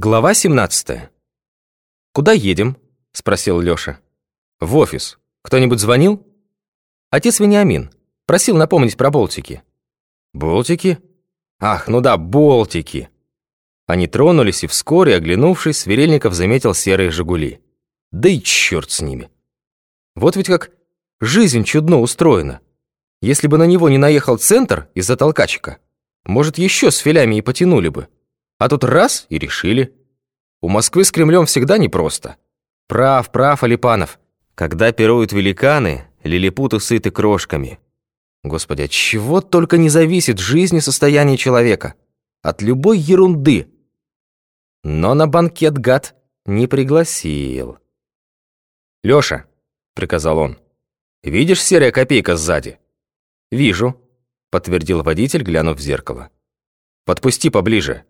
Глава 17. «Куда едем?» – спросил Лёша. «В офис. Кто-нибудь звонил?» «Отец Вениамин. Просил напомнить про болтики». «Болтики? Ах, ну да, болтики!» Они тронулись, и вскоре, оглянувшись, Сверельников заметил серые «Жигули». Да и черт с ними. Вот ведь как жизнь чудно устроена. Если бы на него не наехал центр из-за толкачика, может, еще с филями и потянули бы. А тут раз и решили. У Москвы с Кремлем всегда непросто. Прав, прав, Алипанов. Когда пируют великаны, лилипуты сыты крошками. Господи, от чего только не зависит жизнь и состояние человека? От любой ерунды. Но на банкет гад не пригласил. «Лёша», — приказал он, — «видишь серая копейка сзади?» «Вижу», — подтвердил водитель, глянув в зеркало. «Подпусти поближе».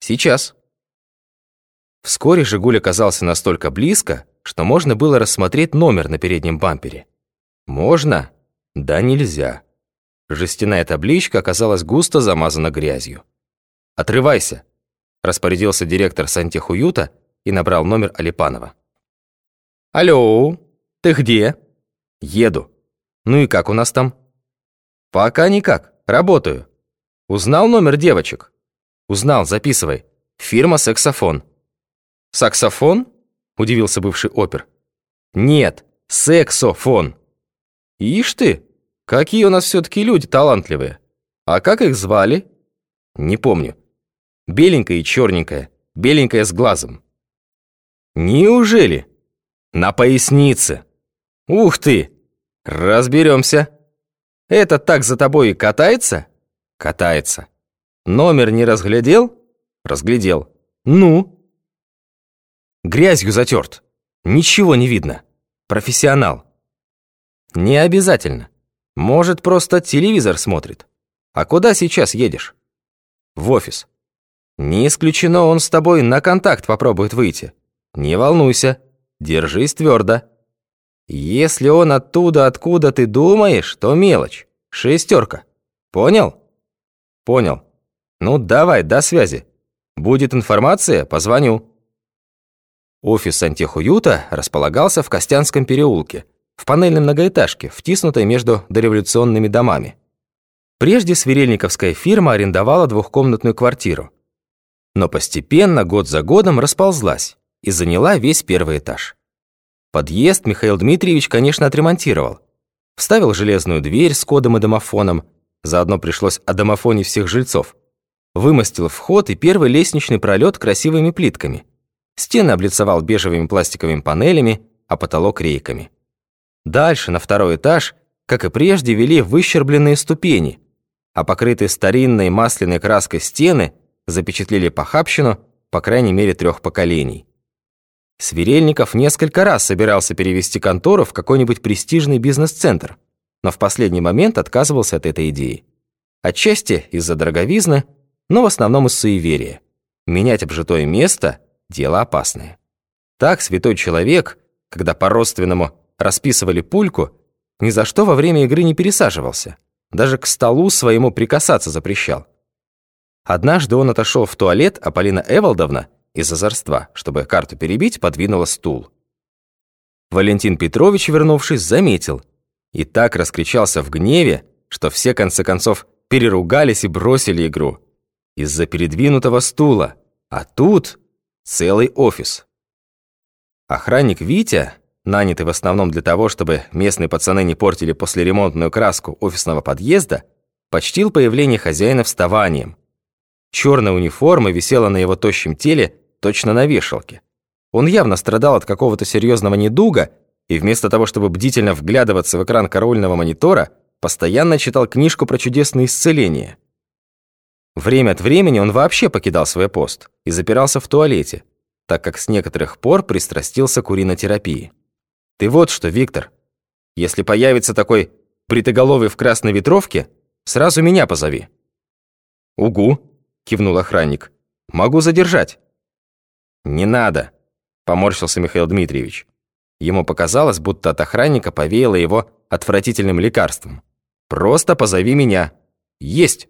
«Сейчас». Вскоре «Жигуль» оказался настолько близко, что можно было рассмотреть номер на переднем бампере. Можно? Да нельзя. Жестяная табличка оказалась густо замазана грязью. «Отрывайся», – распорядился директор сантехуюта и набрал номер Алипанова. «Алло, ты где?» «Еду. Ну и как у нас там?» «Пока никак. Работаю. Узнал номер девочек?» «Узнал, записывай. Фирма «Саксофон». «Саксофон?» – удивился бывший опер. «Нет, сексофон». «Ишь ты, какие у нас все-таки люди талантливые. А как их звали?» «Не помню. Беленькая и черненькая, беленькая с глазом». «Неужели?» «На пояснице». «Ух ты! Разберемся. Это так за тобой и катается?» «Катается». «Номер не разглядел?» «Разглядел». «Ну?» «Грязью затерт. Ничего не видно. Профессионал». «Не обязательно. Может, просто телевизор смотрит. А куда сейчас едешь?» «В офис». «Не исключено, он с тобой на контакт попробует выйти. Не волнуйся, держись твердо. Если он оттуда, откуда ты думаешь, то мелочь. Шестерка. Понял?» «Понял. Ну, давай, до связи. Будет информация, позвоню». Офис сантехуюта располагался в Костянском переулке, в панельной многоэтажке, втиснутой между дореволюционными домами. Прежде свирельниковская фирма арендовала двухкомнатную квартиру. Но постепенно, год за годом, расползлась и заняла весь первый этаж. Подъезд Михаил Дмитриевич, конечно, отремонтировал. Вставил железную дверь с кодом и домофоном, заодно пришлось одомофонить всех жильцов. Вымостил вход и первый лестничный пролет красивыми плитками. Стены облицевал бежевыми пластиковыми панелями, а потолок рейками. Дальше, на второй этаж, как и прежде, вели выщербленные ступени, а покрытые старинной масляной краской стены запечатлели похабщину, по крайней мере, трех поколений. Сверельников несколько раз собирался перевести контору в какой-нибудь престижный бизнес-центр, но в последний момент отказывался от этой идеи. Отчасти из-за дороговизны, но в основном из суеверия. Менять обжитое место – дело опасное. Так святой человек, когда по-родственному расписывали пульку, ни за что во время игры не пересаживался, даже к столу своему прикасаться запрещал. Однажды он отошел в туалет, а Полина Эвалдовна – из озорства, чтобы карту перебить, подвинула стул. Валентин Петрович, вернувшись, заметил и так раскричался в гневе, что все, конце концов, переругались и бросили игру. Из-за передвинутого стула, а тут целый офис. Охранник Витя, нанятый в основном для того, чтобы местные пацаны не портили послеремонтную краску офисного подъезда, почтил появление хозяина вставанием. Черная униформа висела на его тощем теле, точно на вешалке. Он явно страдал от какого-то серьезного недуга и вместо того, чтобы бдительно вглядываться в экран караульного монитора, постоянно читал книжку про чудесное исцеление. Время от времени он вообще покидал свой пост и запирался в туалете, так как с некоторых пор пристрастился к уринотерапии. «Ты вот что, Виктор, если появится такой бритоголовый в красной ветровке, сразу меня позови». «Угу», — кивнул охранник. «Могу задержать». «Не надо», — поморщился Михаил Дмитриевич. Ему показалось, будто от охранника повеяло его отвратительным лекарством. «Просто позови меня». «Есть!»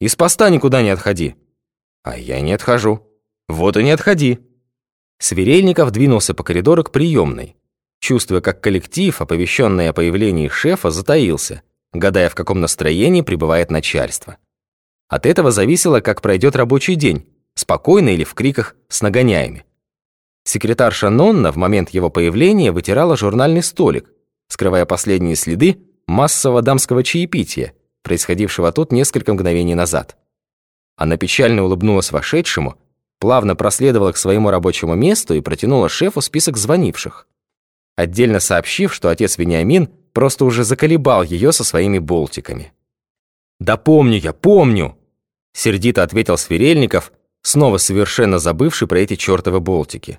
«Из поста никуда не отходи». «А я не отхожу». Вот и не отходи. Сверельников двинулся по коридору к приемной, чувствуя, как коллектив, оповещенный о появлении шефа, затаился, гадая, в каком настроении пребывает начальство. От этого зависело, как пройдет рабочий день, спокойно или в криках с нагоняями. Секретарша Нонна в момент его появления вытирала журнальный столик, скрывая последние следы массового дамского чаепития, происходившего тут несколько мгновений назад. Она печально улыбнулась вошедшему, плавно проследовала к своему рабочему месту и протянула шефу список звонивших, отдельно сообщив, что отец Вениамин просто уже заколебал ее со своими болтиками. «Да помню я, помню!» Сердито ответил Сверельников, снова совершенно забывший про эти чертовы болтики.